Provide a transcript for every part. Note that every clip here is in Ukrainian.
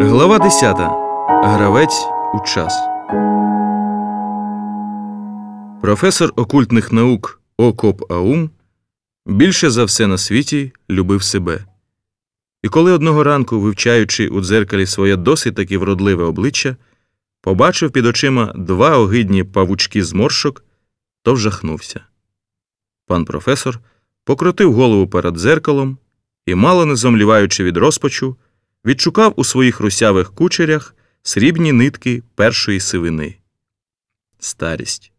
Глава 10. Гравець у час. Професор окультних наук Окоп Аум більше за все на світі любив себе. І коли одного ранку, вивчаючи у дзеркалі своє досить таки вродливе обличчя, побачив під очима два огидні павучки зморшок, то вжахнувся. Пан професор покрутив голову перед дзеркалом і, мало не зомліваючи від розпачу, відшукав у своїх русявих кучерях срібні нитки першої сивини. Старість.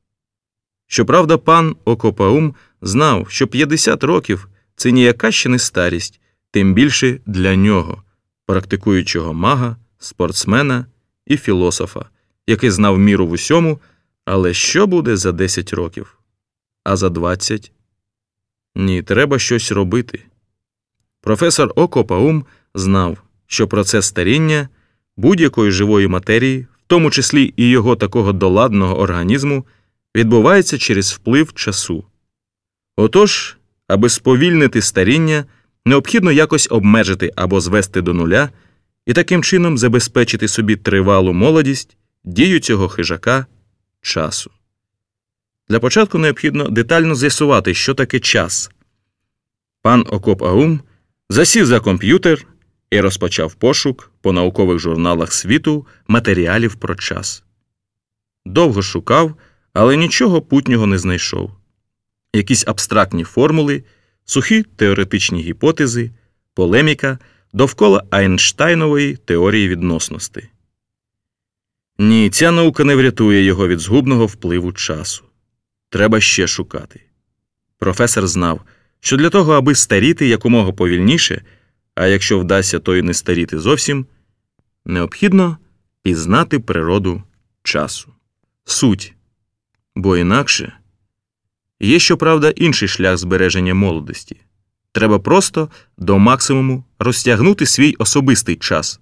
Щоправда, пан Окопаум знав, що 50 років це ніяка ще не старість, тим більше для нього, практикуючого мага, спортсмена і філософа, який знав міру в усьому, але що буде за 10 років? А за 20? Ні, треба щось робити. Професор Окопаум знав, що процес старіння будь-якої живої матерії, в тому числі і його такого доладного організму, відбувається через вплив часу. Отож, аби сповільнити старіння, необхідно якось обмежити або звести до нуля і таким чином забезпечити собі тривалу молодість дію цього хижака часу. Для початку необхідно детально з'ясувати, що таке час. Пан Окоп Аум засів за комп'ютер і розпочав пошук по наукових журналах світу матеріалів про час. Довго шукав, але нічого путнього не знайшов. Якісь абстрактні формули, сухі теоретичні гіпотези, полеміка довкола Айнштайнової теорії відносності. Ні, ця наука не врятує його від згубного впливу часу. Треба ще шукати. Професор знав, що для того, аби старіти якомога повільніше, а якщо вдасться, то й не старіти зовсім, необхідно пізнати природу часу, суть. Бо інакше є, щоправда, інший шлях збереження молодості. Треба просто до максимуму розтягнути свій особистий час,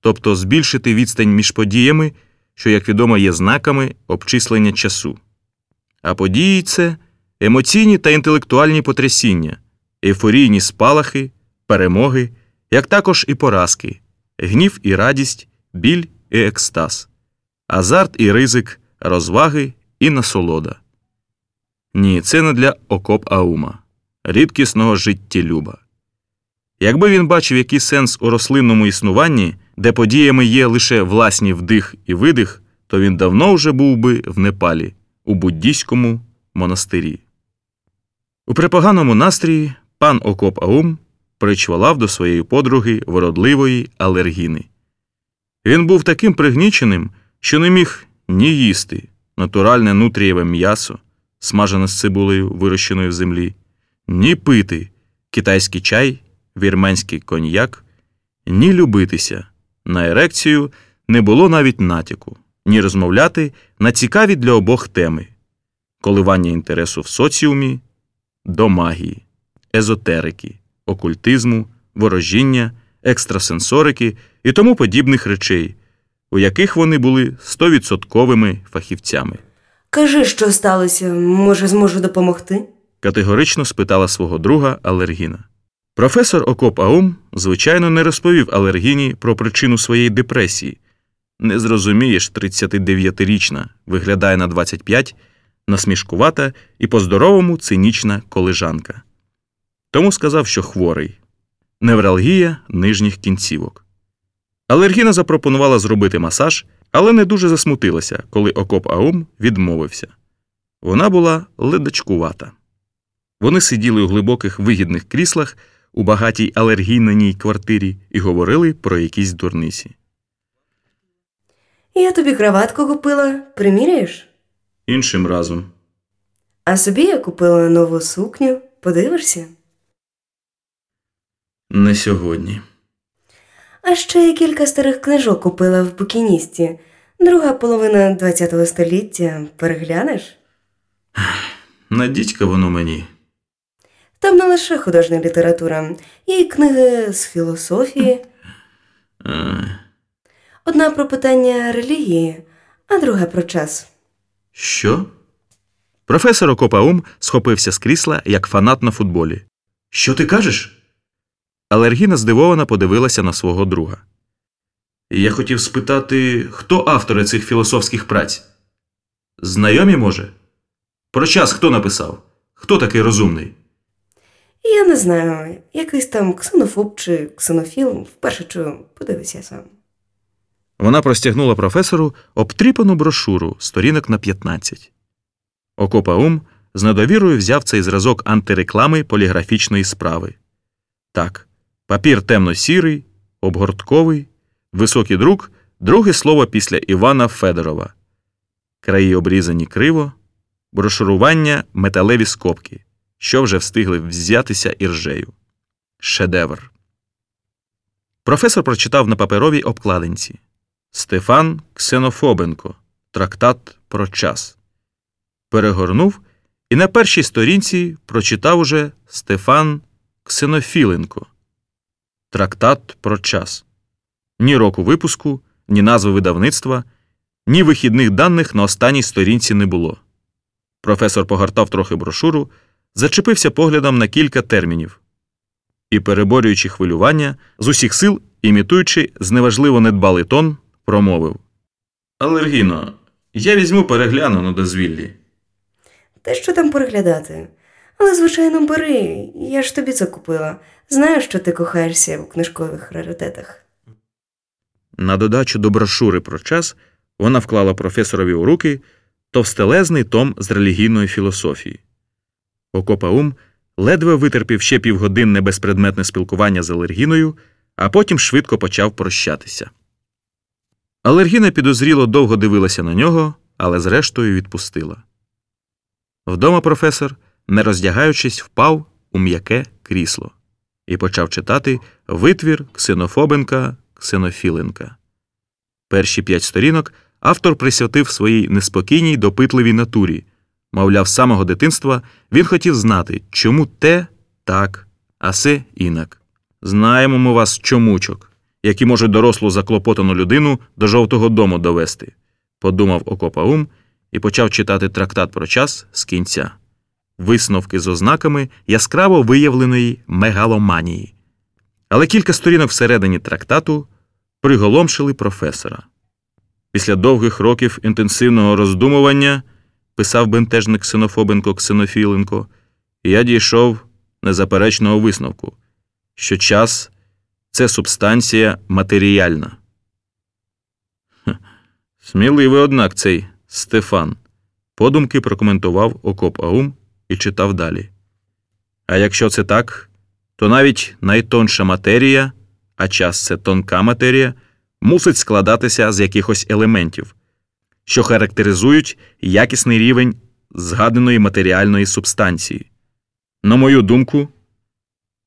тобто збільшити відстань між подіями, що, як відомо, є знаками обчислення часу. А події це емоційні та інтелектуальні потрясіння, ейфорійні спалахи, перемоги, як також і поразки, гнів і радість, біль і екстаз, азарт і ризик, розваги і насолода. Ні, це не для окоп Аума, рідкісного життєлюба. Якби він бачив який сенс у рослинному існуванні, де подіями є лише власні вдих і видих, то він давно вже був би в Непалі, у буддійському монастирі. У припоганому настрії пан Окоп Аум причвалав до своєї подруги вродливої алергіни. Він був таким пригніченим, що не міг ні їсти натуральне нутрієве м'ясо, смажене з цибулею, вирощеною в землі, ні пити китайський чай, вірменський коньяк, ні любитися. На ерекцію не було навіть натяку, ні розмовляти на цікаві для обох теми коливання інтересу в соціумі до магії, езотерики, окультизму, ворожіння, екстрасенсорики і тому подібних речей, у яких вони були стовідсотковими фахівцями. Кажи, що сталося, може, зможу допомогти? категорично спитала свого друга Алергіна. Професор Окоп Аум, звичайно, не розповів Алергіні про причину своєї депресії. Не зрозумієш, 39-річна, виглядає на 25, насмішкувата і по-здоровому цинічна колежанка. Тому сказав, що хворий невралгія нижніх кінцівок. Алергіна запропонувала зробити масаж, але не дуже засмутилася, коли Окоп Аум відмовився. Вона була ледачкувата. Вони сиділи у глибоких вигідних кріслах у багатій алергійненій квартирі і говорили про якісь дурниці. Я тобі краватку купила, приміряєш? Іншим разом. А собі я купила нову сукню, подивишся? Не сьогодні. А ще я кілька старих книжок купила в букіністі. Друга половина ХХ століття. Переглянеш? На дідька воно мені. Там не лише художня література, є й книги з філософії. Е, Одна про питання релігії, а друга про час. що? Професор Окопаум схопився з крісла, як фанат на футболі. Що ти кажеш? Алергіна здивовано подивилася на свого друга. Я хотів спитати, хто автори цих філософських праць? Знайомі, може? Про час хто написав? Хто такий розумний? Я не знаю, якийсь там ксенофоб чи ксенофіл, вперше чую, подивися сам. Вона простягнула професору обтріпану брошуру сторінок на 15. Окопаум з недовірою взяв цей зразок антиреклами поліграфічної справи. Так, папір темно-сірий, обгортковий, високий друк, друге слово після Івана Федорова. Краї обрізані криво, брошурування металеві скобки, що вже встигли взятися іржею. Шедевр. Професор прочитав на паперовій обкладинці. Стефан Ксенофобенко. Трактат про час. Перегорнув і на першій сторінці прочитав уже Стефан Ксенофіленко. Трактат про час. Ні року випуску, ні назви видавництва, ні вихідних даних на останній сторінці не було. Професор погортав трохи брошуру, зачепився поглядом на кілька термінів і, переборюючи хвилювання, з усіх сил, імітуючи зневажливо недбалий тон, промовив Алергіно, я візьму перегляну на дозвіллі. Та що там переглядати? Але, звичайно, бери, я ж тобі це купила. Знаю, що ти кохаєшся у книжкових раритетах. На додачу до брошури про час вона вклала професорові у руки товстелезний том з релігійної філософії. Окопаум ледве витерпів ще півгодинне безпредметне спілкування з алергіною, а потім швидко почав прощатися. Алергіна підозріло довго дивилася на нього, але зрештою відпустила. Вдома професор, не роздягаючись, впав у м'яке крісло і почав читати витвір Ксенофобенка Ксенофіленка. Перші п'ять сторінок автор присвятив своїй неспокійній допитливій натурі. Мовляв, з самого дитинства він хотів знати, чому те так, а се інак. Знаємо ми вас чомучок, які можуть дорослу заклопотану людину до жовтого дому довести, подумав Окопаум і почав читати трактат про час з кінця. Висновки з ознаками яскраво виявленої мегаломанії. Але кілька сторінок всередині трактату приголомшили професора. Після довгих років інтенсивного роздумування, писав бентежник Ксенофобенко Ксенофіленко, я дійшов незаперечного висновку, що час це субстанція матеріальна. Сміливий, однак, цей Стефан. Подумки прокоментував Окоп Аум і читав далі. А якщо це так, то навіть найтонша матерія, а час це тонка матерія, мусить складатися з якихось елементів, що характеризують якісний рівень згаданої матеріальної субстанції. На мою думку,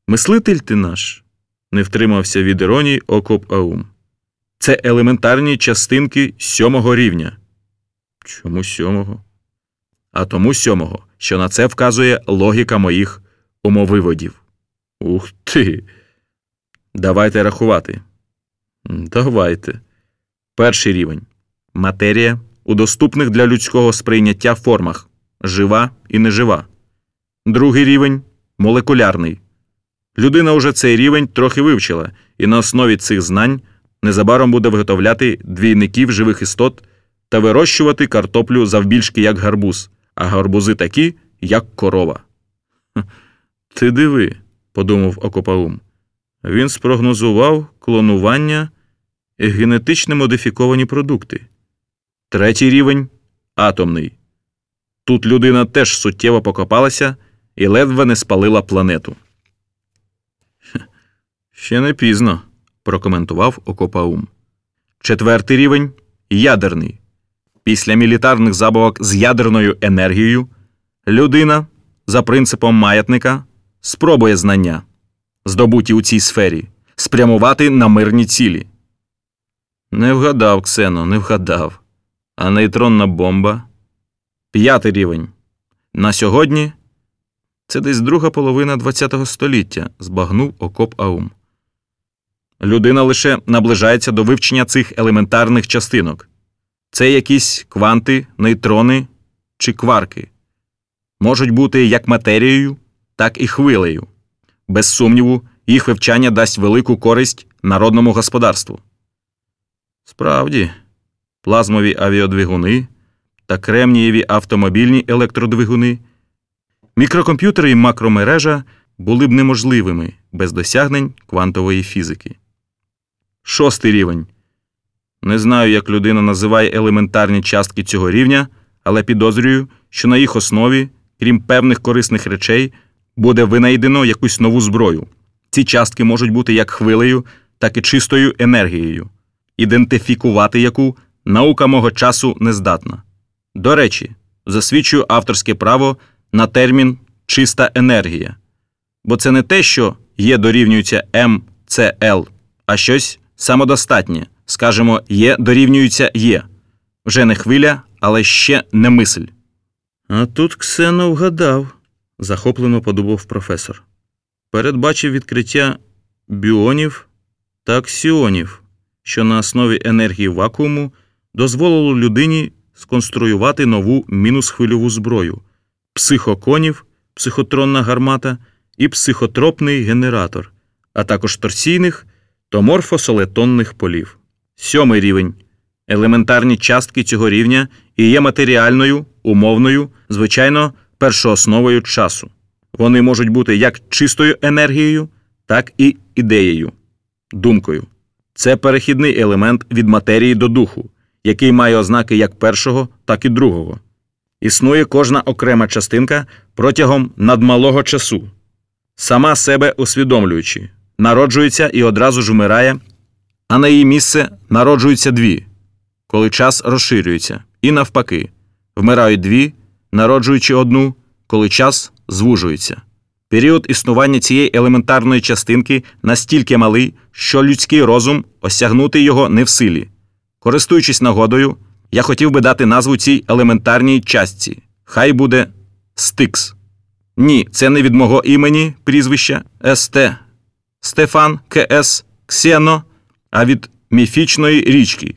мислитель ти наш не втримався від іронії Окоп Аум. Це елементарні частинки сьомого рівня. Чому сьомого? А тому сьомого, що на це вказує логіка моїх умовиводів. Ух ти. Давайте рахувати. Давайте. Перший рівень. Матерія у доступних для людського сприйняття формах жива і нежива. Другий рівень молекулярний. Людина уже цей рівень трохи вивчила, і на основі цих знань незабаром буде виготовляти двійників живих істот та вирощувати картоплю завбільшки як гарбуз, а гарбузи такі, як корова. Ти диви, подумав Окопаум. Він спрогнозував клонування і генетично модифіковані продукти. Третій рівень атомний. Тут людина теж суттєво покопалася і ледве не спалила планету. Ще не пізно, прокоментував Окопаум. Четвертий рівень ядерний. Після мілітарних забавок з ядерною енергією людина, за принципом маятника, спробує знання, здобуті у цій сфері, спрямувати на мирні цілі. Не вгадав, Ксено, не вгадав. А нейтронна бомба. П'ятий рівень. На сьогодні це десь друга половина ХХ століття, збагнув окоп Аум. Людина лише наближається до вивчення цих елементарних частинок. Це якісь кванти, нейтрони чи кварки. Можуть бути як матерією, так і хвилею. Без сумніву, їх вивчання дасть велику користь народному господарству. Справді, плазмові авіодвигуни та кремнієві автомобільні електродвигуни, мікрокомп'ютери і макромережа були б неможливими без досягнень квантової фізики. Шостий рівень. Не знаю, як людина називає елементарні частки цього рівня, але підозрюю, що на їх основі, крім певних корисних речей, буде винайдено якусь нову зброю. Ці частки можуть бути як хвилею, так і чистою енергією, ідентифікувати яку наука мого часу не здатна. До речі, засвідчую авторське право на термін чиста енергія, бо це не те, що є дорівнюється МЦЛ, а щось самодостатнє, скажімо, є дорівнюється є. Вже не хвиля, але ще не мисль. А тут Ксено вгадав, захоплено подумав професор. Передбачив відкриття біонів та аксіонів, що на основі енергії вакууму дозволило людині сконструювати нову мінусхвильову зброю психоконів, психотронна гармата і психотропний генератор, а також торсійних то морфосолетонних полів. Сьомий рівень. Елементарні частки цього рівня і є матеріальною, умовною, звичайно, першоосновою часу. Вони можуть бути як чистою енергією, так і ідеєю, думкою. Це перехідний елемент від матерії до духу, який має ознаки як першого, так і другого. Існує кожна окрема частинка протягом надмалого часу, сама себе усвідомлюючи, народжується і одразу ж вмирає, а на її місце народжуються дві, коли час розширюється, і навпаки, вмирають дві, народжуючи одну, коли час звужується. Період існування цієї елементарної частинки настільки малий, що людський розум осягнути його не в силі. Користуючись нагодою, я хотів би дати назву цій елементарній частці. Хай буде Стикс. Ні, це не від мого імені прізвища СТ. Стефан КС Ксено, а від міфічної річки,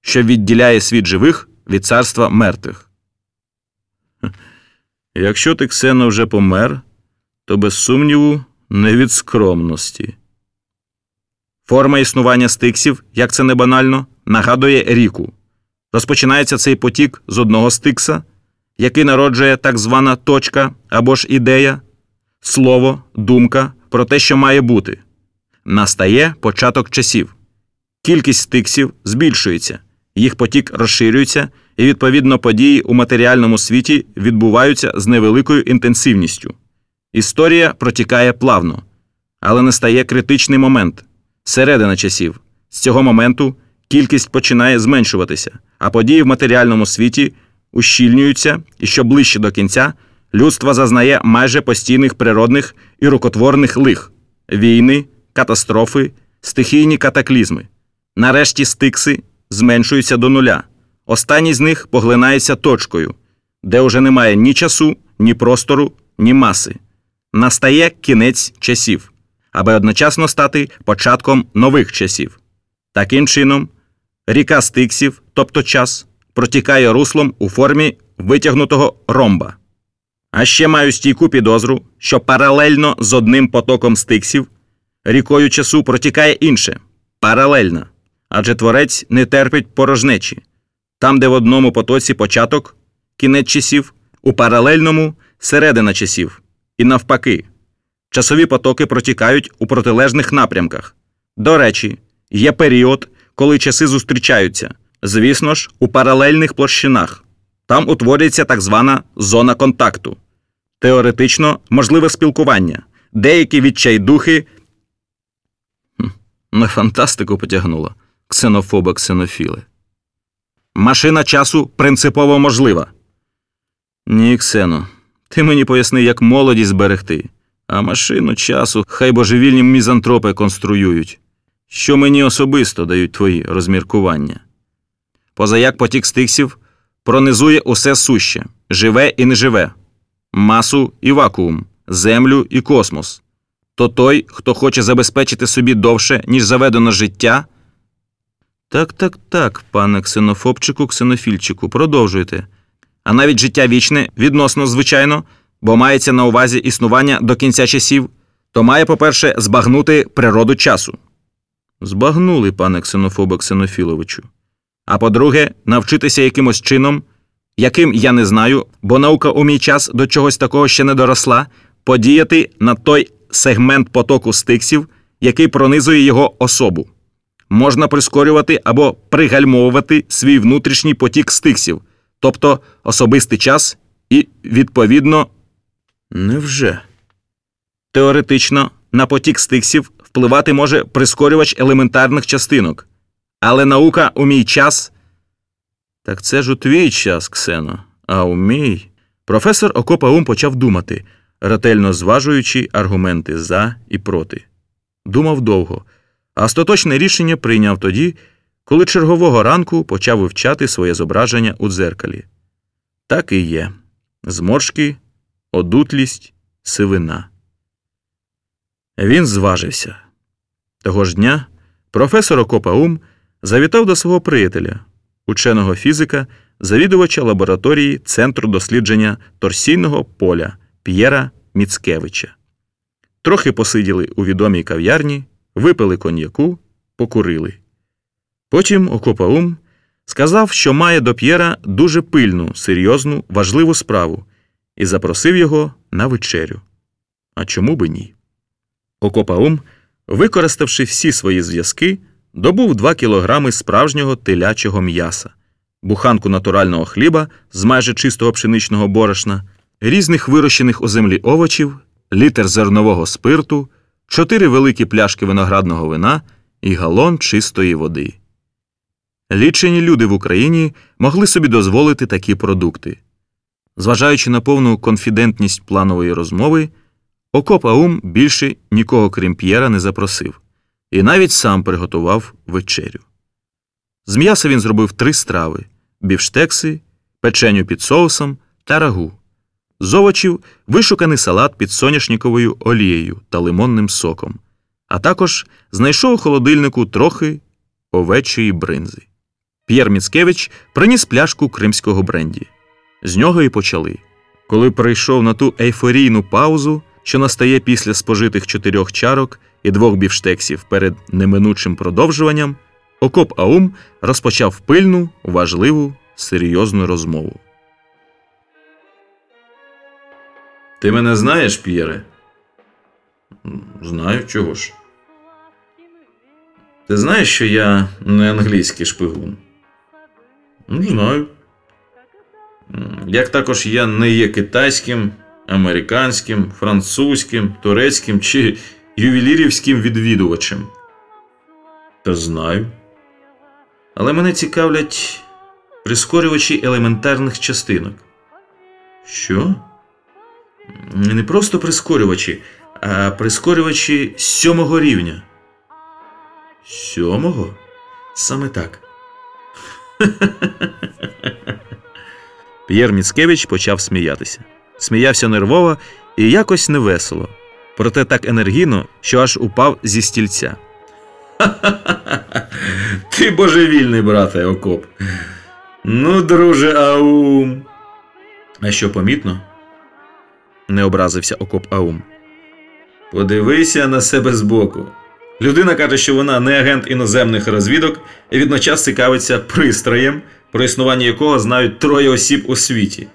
що відділяє світ живих від царства мертвих. Якщо ти Ксено вже помер, то без сумніву не від скромності. Форма існування стиксів, як це не банально, нагадує ріку. Розпочинається цей потік з одного стикса, який народжує так звана точка або ж ідея, слово, думка про те, що має бути. Настає початок часів. Кількість стиксів збільшується, їх потік розширюється, і, відповідно, події у матеріальному світі відбуваються з невеликою інтенсивністю. Історія протікає плавно, але настає критичний момент середина часів. З цього моменту кількість починає зменшуватися, а події в матеріальному світі ущільнюються, і що ближче до кінця людство зазнає майже постійних природних і рукотворних лих війни, катастрофи, стихійні катаклізми. Нарешті стикси зменшуються до нуля. Останній з них поглинається точкою, де вже немає ні часу, ні простору, ні маси. Настає кінець часів, аби одночасно стати початком нових часів. Таким чином, ріка стиксів, тобто час, протікає руслом у формі витягнутого ромба. А ще маю стійку підозру, що паралельно з одним потоком стиксів рікою часу протікає інше паралельна, адже творець не терпить порожнечі. Там, де в одному потоці початок, кінець часів, у паралельному середина часів. І навпаки, часові потоки протікають у протилежних напрямках. До речі, є період, коли часи зустрічаються, звісно ж, у паралельних площинах. Там утворюється так звана зона контакту. Теоретично можливе спілкування. Деякі відчайдухи. На фантастику потягнула ксенофоба ксенофіли. Машина часу принципово можлива. Ні, Ксено, ти мені поясни, як молодість зберегти, а машину часу хай божевільні мізантропи конструюють. Що мені особисто дають твої розміркування. Позаяк потік стиксів пронизує усе суще, живе і неживе, масу і вакуум, землю і космос. То той, хто хоче забезпечити собі довше, ніж заведено життя. Так, так, так, пане ксенофобчику, ксенофільчику, продовжуйте. А навіть життя вічне, відносно, звичайно, бо мається на увазі існування до кінця часів, то має, по-перше, збагнути природу часу. Збагнули, пане ксенофобе Ксенофіловичу. А по-друге, навчитися якимось чином, яким я не знаю, бо наука у мій час до чогось такого ще не доросла, подіяти на той сегмент потоку стиксів, який пронизує його особу. Можна прискорювати або пригальмовувати свій внутрішній потік стиксів, тобто особистий час і, відповідно, невже? Теоретично на потік стиксів впливати може прискорювач елементарних частинок. Але наука у мій час. Так це ж у твій час, Ксено, а у мій. Професор Окопаум почав думати, ретельно зважуючи аргументи за і проти. Думав довго, а остаточне рішення прийняв тоді, коли чергового ранку почав вивчати своє зображення у дзеркалі. Так і є зморшки, одутлість, сивина. Він зважився. Того ж дня професор Окопаум завітав до свого приятеля, ученого фізика, завідувача лабораторії Центру дослідження торсійного поля П'єра Міцкевича. Трохи посиділи у відомій кав'ярні, випили коньяку, покурили. Потім Окопаум сказав, що має до П'єра дуже пильну, серйозну, важливу справу і запросив його на вечерю. А чому би ні? Окопаум, використавши всі свої зв'язки, добув 2 кілограми справжнього телячого м'яса, буханку натурального хліба з майже чистого пшеничного борошна, різних вирощених у землі овочів, літр зернового спирту, чотири великі пляшки виноградного вина і галон чистої води. Лічені люди в Україні могли собі дозволити такі продукти. Зважаючи на повну конфідентність планової розмови, Окоп Аум більше нікого крім П'єра не запросив і навіть сам приготував вечерю. З м'яса він зробив три страви бівштекси, печеню під соусом та рагу. З овочів вишуканий салат під соняшниковою олією та лимонним соком, а також знайшов у холодильнику трохи овечої бринзи. П'єр Міцкевич приніс пляшку кримського бренді. З нього і почали. Коли прийшов на ту ейфорійну паузу, що настає після спожитих чотирьох чарок і двох бівштексів перед неминучим продовжуванням, Окоп Аум розпочав пильну, важливу, серйозну розмову. Ти мене знаєш, П'єре? Знаю, чого ж. Ти знаєш, що я не англійський шпигун? Ну, знаю. Як також я не є китайським, американським, французьким, турецьким чи ювелірівським відвідувачем. Та знаю. Але мене цікавлять прискорювачі елементарних частинок. Що? Не просто прискорювачі, а прискорювачі сьомого рівня. Сьомого? Саме так. П'єр Міцкевич почав сміятися. Сміявся нервово і якось невесело, проте так енергійно, що аж упав зі стільця. Ти божевільний, брате Окоп. Ну, друже, аум. А що помітно? Не образився Окоп Аум. Подивися на себе збоку. Людина каже, що вона не агент іноземних розвідок і відночас цікавиться пристроєм, про існування якого знають троє осіб у світі: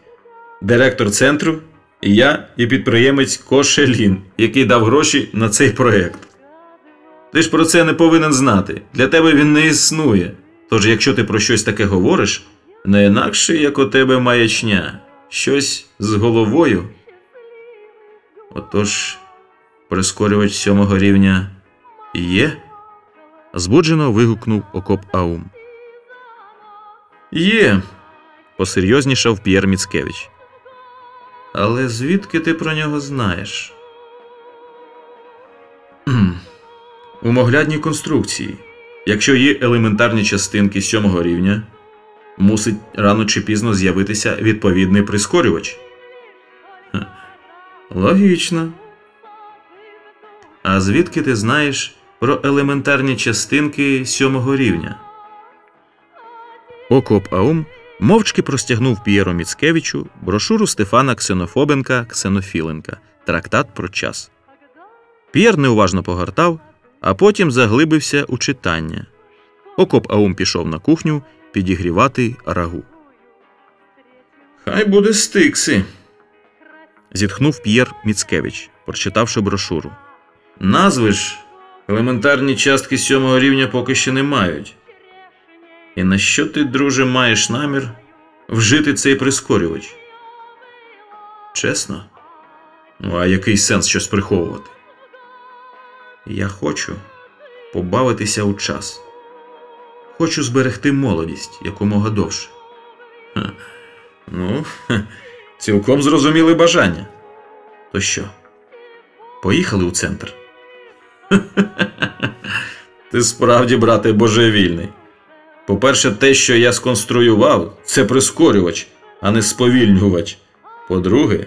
директор центру, я і підприємець Кошелін, який дав гроші на цей проект. Ти ж про це не повинен знати. Для тебе він не існує. Тож, якщо ти про щось таке говориш, не інакше, як у тебе маячня, щось з головою. Отож, прискорювач сьомого рівня є? збуджено вигукнув окоп Аум. Є, посерйознішав П'єр Міцкевич. Але звідки ти про нього знаєш? У моглядній конструкції. Якщо є елементарні частинки сьомого рівня, мусить рано чи пізно з'явитися відповідний прискорювач. Логічно. А звідки ти знаєш про елементарні частинки сьомого рівня? Окоп Аум мовчки простягнув П'єру Міцкевичу брошуру Стефана Ксенофобенка Ксенофіленка Трактат про час. П'єр неуважно погортав, а потім заглибився у читання. Окоп Аум пішов на кухню підігрівати рагу. Хай буде стикси. Зітхнув П'єр Міцкевич, прочитавши брошуру. Назви ж елементарні частки сьомого рівня поки що не мають. І на що ти, друже, маєш намір вжити цей прискорювач? Чесно? Ну, а який сенс щось приховувати? Я хочу побавитися у час. Хочу зберегти молодість якомога довше. Ха. Ну, хе, цілком зрозуміле бажання. То що? Поїхали у центр? Ти справді, брате, божевільний. По-перше, те, що я сконструював, це прискорювач, а не сповільнювач. По-друге,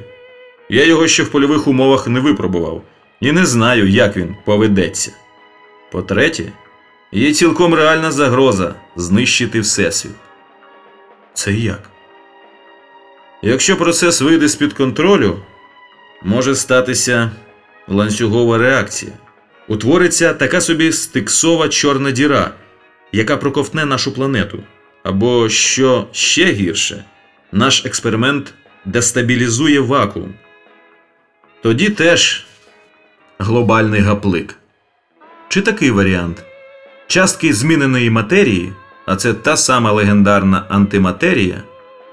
я його ще в польових умовах не випробував і не знаю, як він поведеться. По-третє, є цілком реальна загроза знищити Всесвіт. Це як? Якщо процес вийде з-під контролю, може статися ланцюгова реакція. Утвориться така собі стиксова чорна діра, яка проковтне нашу планету. Або, що ще гірше, наш експеримент дестабілізує вакуум. Тоді теж глобальний гаплик. Чи такий варіант? Частки зміненої матерії, а це та сама легендарна антиматерія,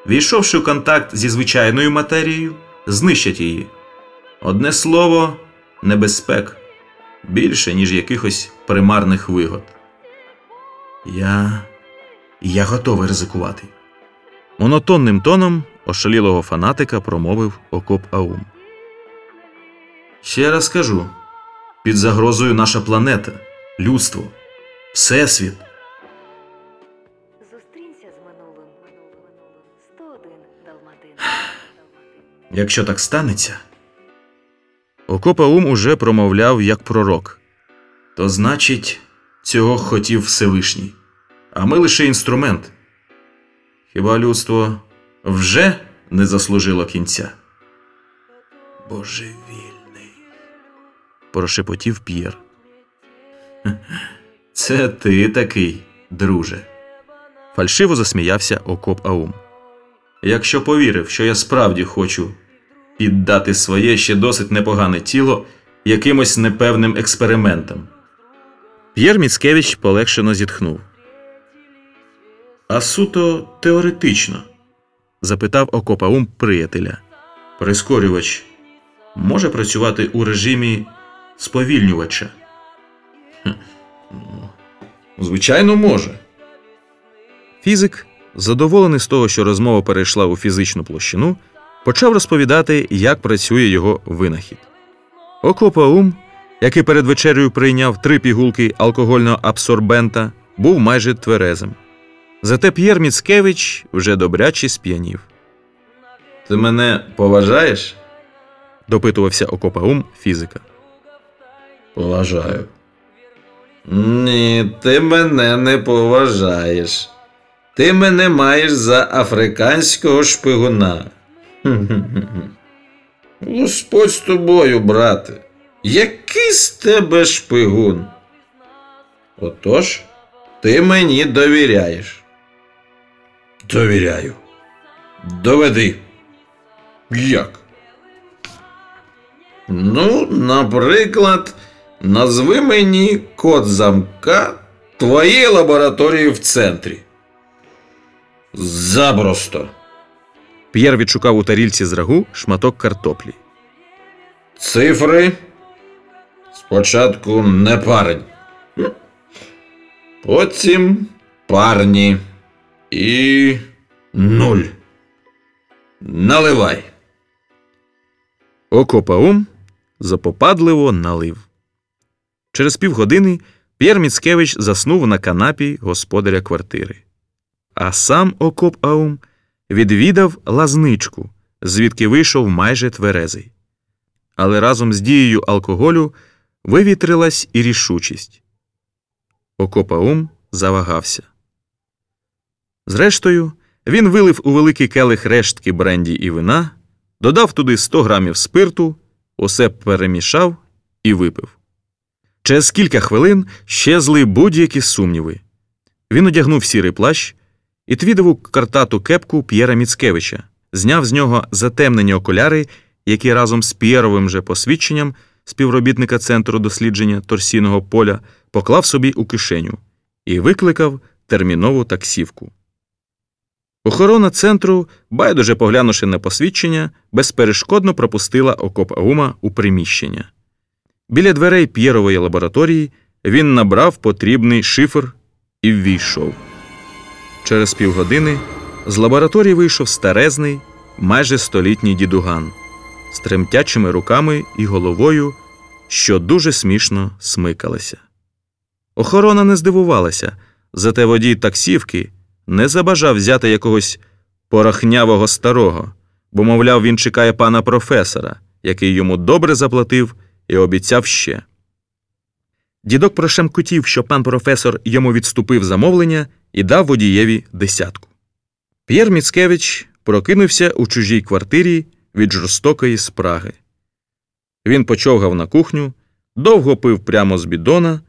війшовши в контакт зі звичайною матерією, знищать її. Одне слово, небезпек більше, ніж якихось примарних вигод. Я. Я готовий ризикувати. Монотонним тоном ошалілого фанатика промовив Окоп Аум. Ще раз кажу: під загрозою наша планета, людство, всесвіт. Зустрінься з минулим. 101 Далматин. Якщо так станеться. Окоп Аум уже промовляв як пророк. То значить, цього хотів Всевишній. А ми лише інструмент. Хіба людство вже не заслужило кінця? Божевільний. прошепотів П'єр. Це ти такий, друже. Фальшиво засміявся Окоп Аум. Якщо повірив, що я справді хочу піддати своє ще досить непогане тіло якимось непевним експериментам. П'єр Міцкевич полегшено зітхнув. А суто теоретично? запитав Окопаум приятеля. Прискорювач може працювати у режимі сповільнювача? «Хм, ну, Звичайно, може. Фізик, задоволений з того, що розмова перейшла у фізичну площину, почав розповідати, як працює його винахід. Окопаум, який перед вечерею прийняв три пігулки алкогольного абсорбента, був майже тверезим. Зате П'єр Міцкевич вже добряче сп'янів. Ти мене поважаєш? допитувався Окопаум фізика. Поважаю. Ні, ти мене не поважаєш. Ти мене маєш за африканського шпигуна. Господь з тобою, брате. Який з тебе шпигун? Отож, ти мені довіряєш. Довіряю. Доведи. Як? Ну, наприклад, назви мені код замка твоєї лабораторії в центрі. Забросто. П'єр відшукав у тарільці з рагу шматок картоплі. Цифри. Спочатку не парень. Потім парні. І нуль. Наливай. Окопаум запопадливо налив. Через півгодини П'єр Міцкевич заснув на канапі господаря квартири. А сам Окоп Аум відвідав лазничку, звідки вийшов майже тверезий. Але разом з дією алкоголю вивітрилась і рішучість. Окоп Аум завагався. Зрештою, він вилив у великий келих рештки бренді і вина, додав туди 100 грамів спирту, усе перемішав і випив. Через кілька хвилин щезли будь-які сумніви. Він одягнув сірий плащ і твідову картату кепку П'єра Міцкевича, зняв з нього затемнені окуляри, які разом з П'єровим же посвідченням співробітника Центру дослідження торсійного поля поклав собі у кишеню і викликав термінову таксівку. Охорона центру, байдуже поглянувши на посвідчення, безперешкодно пропустила окоп Аума у приміщення. Біля дверей П'єрової лабораторії він набрав потрібний шифр і ввійшов. Через півгодини з лабораторії вийшов старезний, майже столітній дідуган з тремтячими руками і головою, що дуже смішно смикалися. Охорона не здивувалася, зате водій таксівки не забажав взяти якогось порахнявого старого, бо, мовляв, він чекає пана професора, який йому добре заплатив і обіцяв ще. Дідок прошемкотів, що пан професор йому відступив замовлення і дав водієві десятку. П'єр Міцкевич прокинувся у чужій квартирі від жорстокої спраги. Він почовгав на кухню, довго пив прямо з бідона,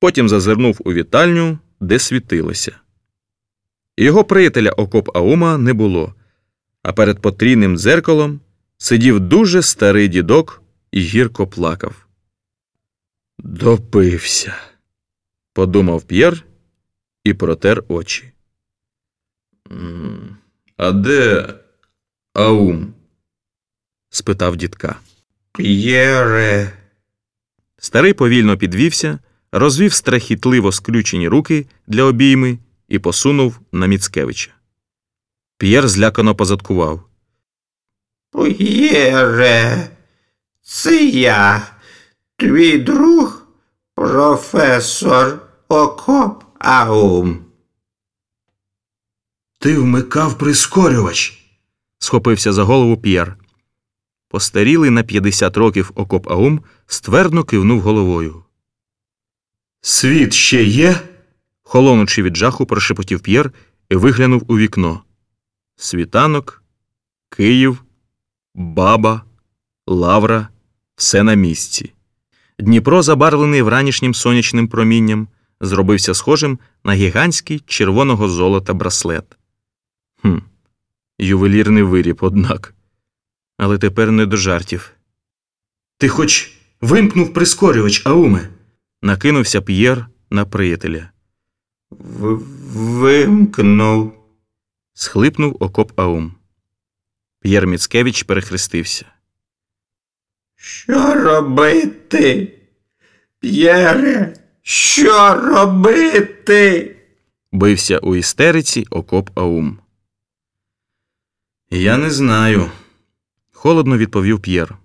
потім зазирнув у вітальню, де світилося. Його приятеля Окоп Аума не було, а перед потрійним дзеркалом сидів дуже старий дідок і гірко плакав. Допився, подумав П'єр і протер очі. А де Аум? спитав дідка. П'єре, Старий повільно підвівся, розвів страхітливо сключені руки для обійми і посунув на Міцкевича. П'єр злякано позадкував. П'єре, це я, твій друг, професор Окоп Аум. Ти вмикав прискорювач. схопився за голову П'єр. Постарілий на 50 років окоп Аум ствердно кивнув головою. Світ ще є? холонучи від жаху, прошепотів П'єр і виглянув у вікно. Світанок, Київ, баба, лавра все на місці. Дніпро, забарвлений вранішнім сонячним промінням, зробився схожим на гігантський червоного золота браслет. Хм, ювелірний виріб, однак. Але тепер не до жартів. Ти хоч вимкнув прискорювач, Ауме? накинувся П'єр на приятеля. В- Вимкнув. Схлипнув окоп Аум. П'єр Міцкевич перехрестився. Що робити? П'єре, що робити? Бився у істериці окоп Аум. Я не знаю, холодно відповів П'єр.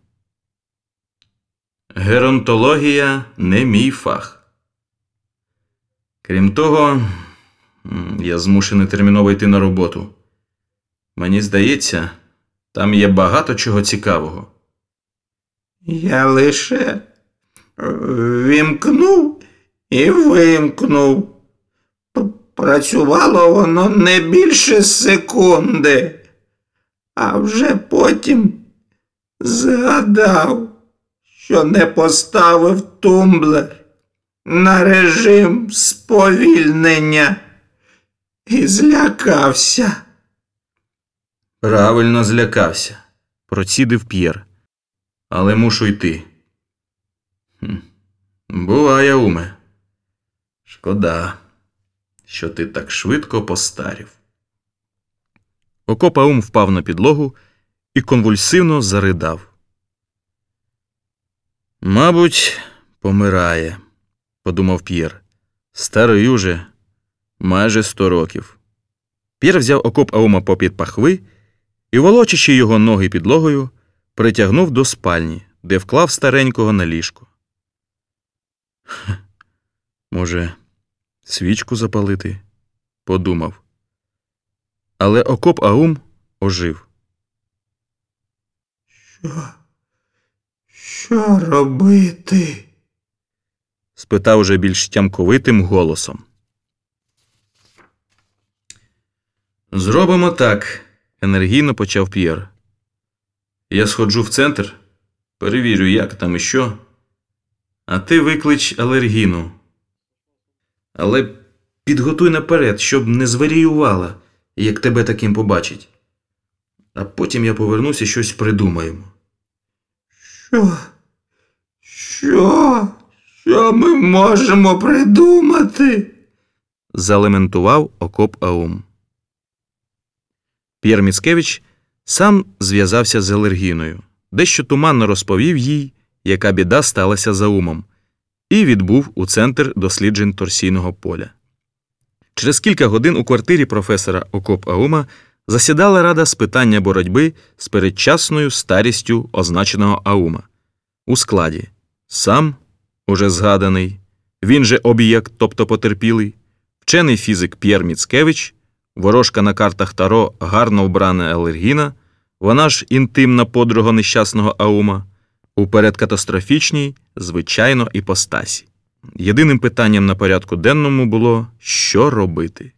Геронтологія не мій фах. Крім того, я змушений терміново йти на роботу. Мені здається, там є багато чого цікавого. Я лише вімкнув і вимкнув. Працювало воно не більше секунди, а вже потім згадав, що не поставив тумблер на режим сповільнення і злякався. Правильно злякався, процідив П'єр. Але мушу йти. Хм. Буває, уме. Шкода, що ти так швидко постарів. Окоп Аум впав на підлогу і конвульсивно заридав. Мабуть, помирає, подумав П'єр. Старий уже майже сто років. П'єр взяв окоп Аума попід пахви і, волочачи його ноги підлогою, притягнув до спальні, де вклав старенького на ліжко. Може, свічку запалити? подумав. Але окоп Аум ожив. Що? Що робити? спитав уже більш тямковитим голосом. Зробимо так, енергійно почав П'єр. Я сходжу в центр, перевірю, як там і що, А ти виклич алергіну. Але підготуй наперед, щоб не зваріювала, як тебе таким побачить. А потім я повернуся і щось придумаємо. Що? Що? Що ми можемо придумати? залементував окоп Аум. П'єр Міцкевич сам зв'язався з алергіною, дещо туманно розповів їй, яка біда сталася за умом, і відбув у центр досліджень торсійного поля. Через кілька годин у квартирі професора Окоп Аума засідала рада з питання боротьби з передчасною старістю означеного Аума у складі сам, уже згаданий, він же об'єкт, тобто потерпілий, вчений фізик П'єр Міцкевич, ворожка на картах Таро гарно вбрана Алергіна, вона ж інтимна подруга нещасного Аума, у передкатастрофічній, звичайно, іпостасі. Єдиним питанням на порядку денному було, що робити.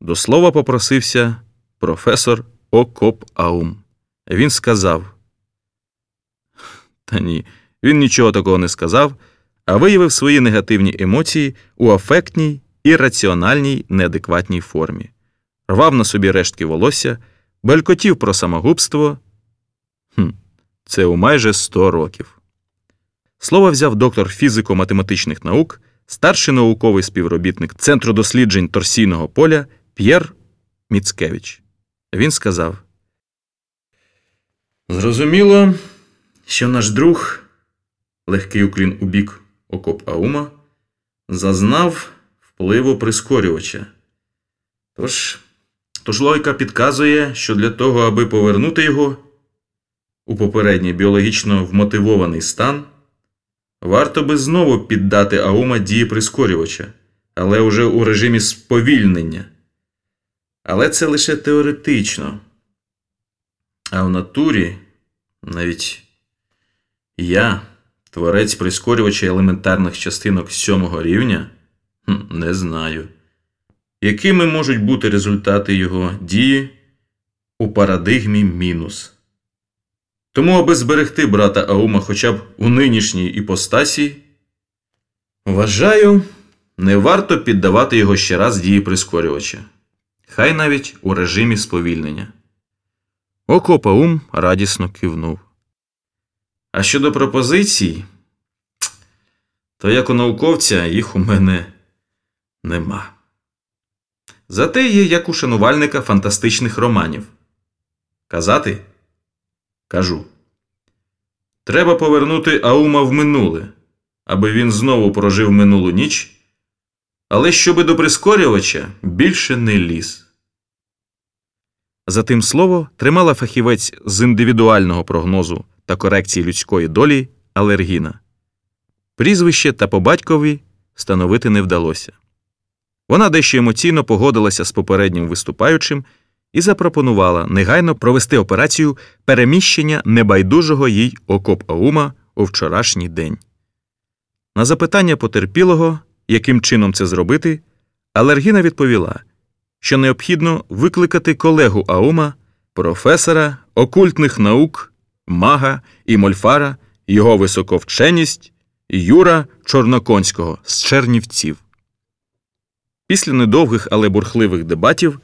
До слова попросився професор Окоп Аум. Він сказав. Та ні, він нічого такого не сказав, а виявив свої негативні емоції у афектній і раціональній неадекватній формі. Рвав на собі рештки волосся, белькотів про самогубство. Хм, це у майже 100 років. Слово взяв доктор фізико-математичних наук, старший науковий співробітник Центру досліджень торсійного поля П'єр Міцкевич. Він сказав: Зрозуміло, що наш друг, легкий уклін у бік окоп Аума, зазнав впливу прискорювача. Тож, тож логіка підказує, що для того, аби повернути його у попередній біологічно вмотивований стан, варто би знову піддати Аума дії прискорювача, але уже у режимі сповільнення. Але це лише теоретично. А в натурі навіть я, творець прискорювача елементарних частинок сьомого рівня, не знаю, якими можуть бути результати його дії у парадигмі мінус. Тому, аби зберегти брата Аума хоча б у нинішній іпостасі, вважаю, не варто піддавати його ще раз дії прискорювача, хай навіть у режимі сповільнення. Окопаум радісно кивнув. А щодо пропозицій, то як у науковця їх у мене нема. Зате є як у шанувальника фантастичних романів. Казати? Кажу. Треба повернути Аума в минуле, аби він знову прожив минулу ніч, але щоби до прискорювача більше не ліз. Затим слово тримала фахівець з індивідуального прогнозу та корекції людської долі Алергіна. Прізвище та по батькові встановити не вдалося. Вона дещо емоційно погодилася з попереднім виступаючим і запропонувала негайно провести операцію переміщення небайдужого їй окоп Аума у вчорашній день. На запитання потерпілого, яким чином це зробити, Алергіна відповіла, що необхідно викликати колегу Аума, професора окультних наук, мага і мольфара, його високовченість Юра Чорноконського з Чернівців. Після недовгих, але бурхливих дебатів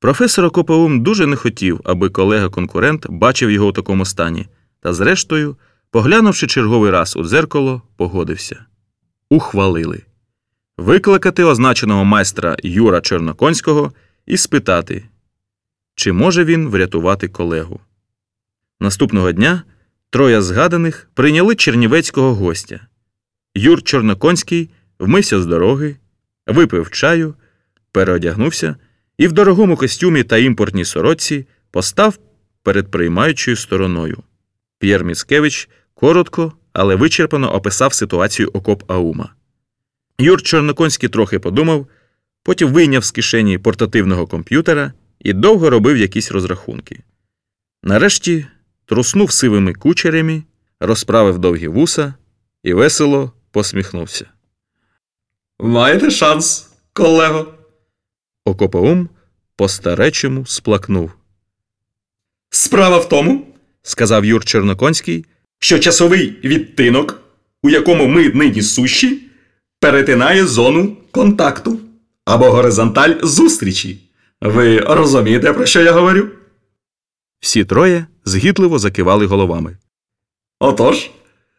професор Окопаум дуже не хотів, аби колега-конкурент бачив його у такому стані, та, зрештою, поглянувши черговий раз у дзеркало, погодився. Ухвалили викликати означеного майстра Юра Чорноконського і спитати, чи може він врятувати колегу. Наступного дня троє згаданих прийняли чернівецького гостя. Юр Чорноконський вмився з дороги, випив чаю, переодягнувся і в дорогому костюмі та імпортній сорочці постав перед приймаючою стороною. П'єр Міцкевич коротко, але вичерпано описав ситуацію окоп Аума. Юр Чорноконський трохи подумав, потім вийняв з кишені портативного комп'ютера і довго робив якісь розрахунки. Нарешті труснув сивими кучерями, розправив довгі вуса і весело посміхнувся. Маєте шанс, колего? Окопаум по-старечому сплакнув. Справа в тому, Сказав Юр Чорноконський, що часовий відтинок у якому ми нині сущі, перетинає зону контакту або горизонталь зустрічі. Ви розумієте, про що я говорю? Всі троє згідливо закивали головами. Отож,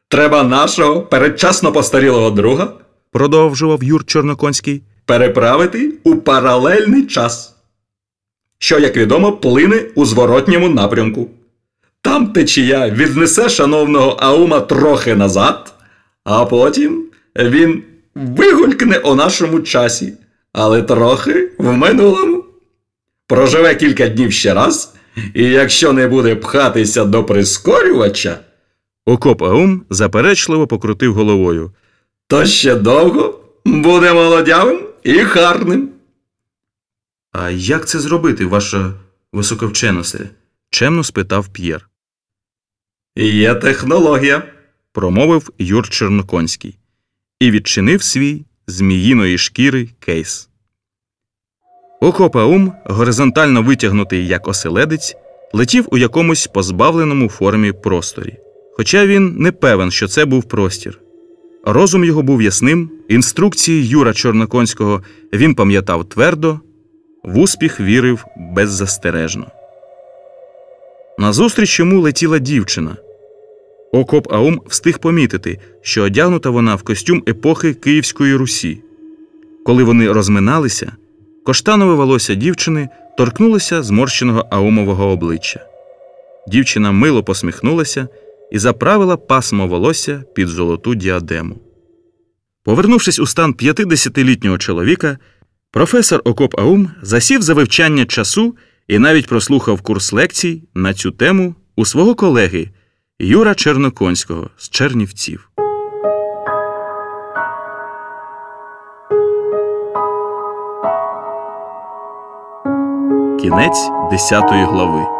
треба нашого передчасно постарілого друга, продовжував Юр Чорноконський, переправити у паралельний час, що, як відомо, плине у зворотньому напрямку. Там течія віднесе шановного Аума трохи назад, а потім він вигулькне у нашому часі, але трохи в минулому. Проживе кілька днів ще раз, і якщо не буде пхатися до прискорювача. Окоп Аум заперечливо покрутив головою. То ще довго буде молодявим і гарним. А як це зробити, ваша високовченосте? чемно спитав П'єр. Є технологія, промовив Юр Чорноконський і відчинив свій зміїної шкіри кейс. Окопаум, горизонтально витягнутий як оселедець, летів у якомусь позбавленому формі просторі. Хоча він не певен, що це був простір. Розум його був ясним, інструкції Юра Чорноконського він пам'ятав твердо, в успіх вірив беззастережно. Назустріч йому летіла дівчина. Окоп Аум встиг помітити, що одягнута вона в костюм епохи Київської Русі. Коли вони розминалися, коштанове волосся дівчини торкнулося зморщеного Аумового обличчя. Дівчина мило посміхнулася і заправила пасмо волосся під золоту діадему. Повернувшись у стан 50-літнього чоловіка, професор Окоп Аум засів за вивчання часу і навіть прослухав курс лекцій на цю тему у свого колеги Юра Черноконського з Чернівців. Кінець 10 глави.